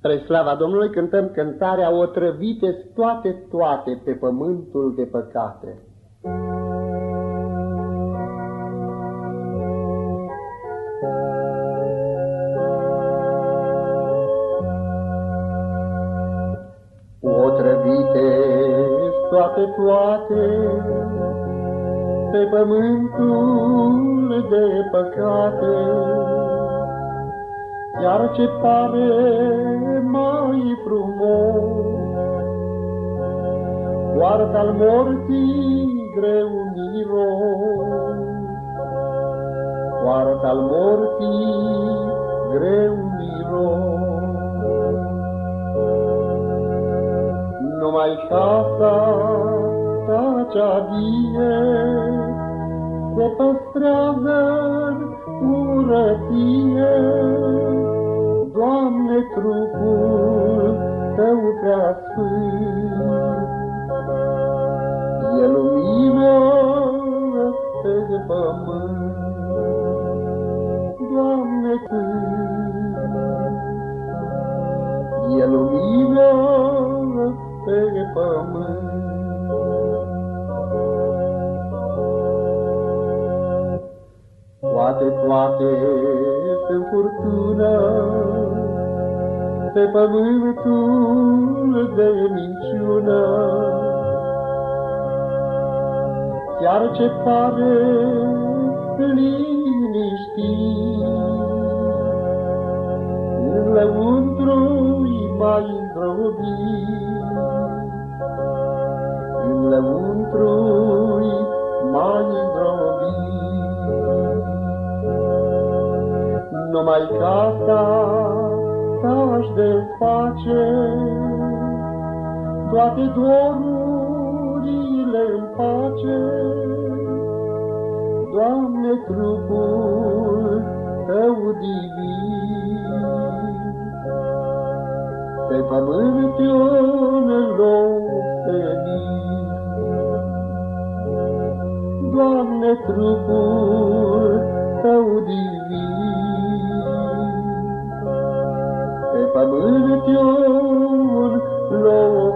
Spre slava Domnului cântăm cântarea Otrăvite toate, toate pe pământul de păcate. Otrăvite toate, toate pe pământul de păcate, iar ce pare mai frumos, poartă-al morții greu miros, poartă-al morții greu miros. Numai casa ta cea vie se păstrează curăție, Doamne, trupul Tău prea sfânt. E lumină pe pământ, Doamne, când e lumină pe pământ. Toate, toate sunt furtună, pe pământul de minciună. Chiar ce pare liniștit, în lăuntru-i mai îndrobit, în lăuntru-i mai îndrobit. Numai casa ta-aș desface, toate dorurile în pace. Doamne, trupul Tău divin, pe pământ un loc Doamne, trupul Tău divin, pământul lor.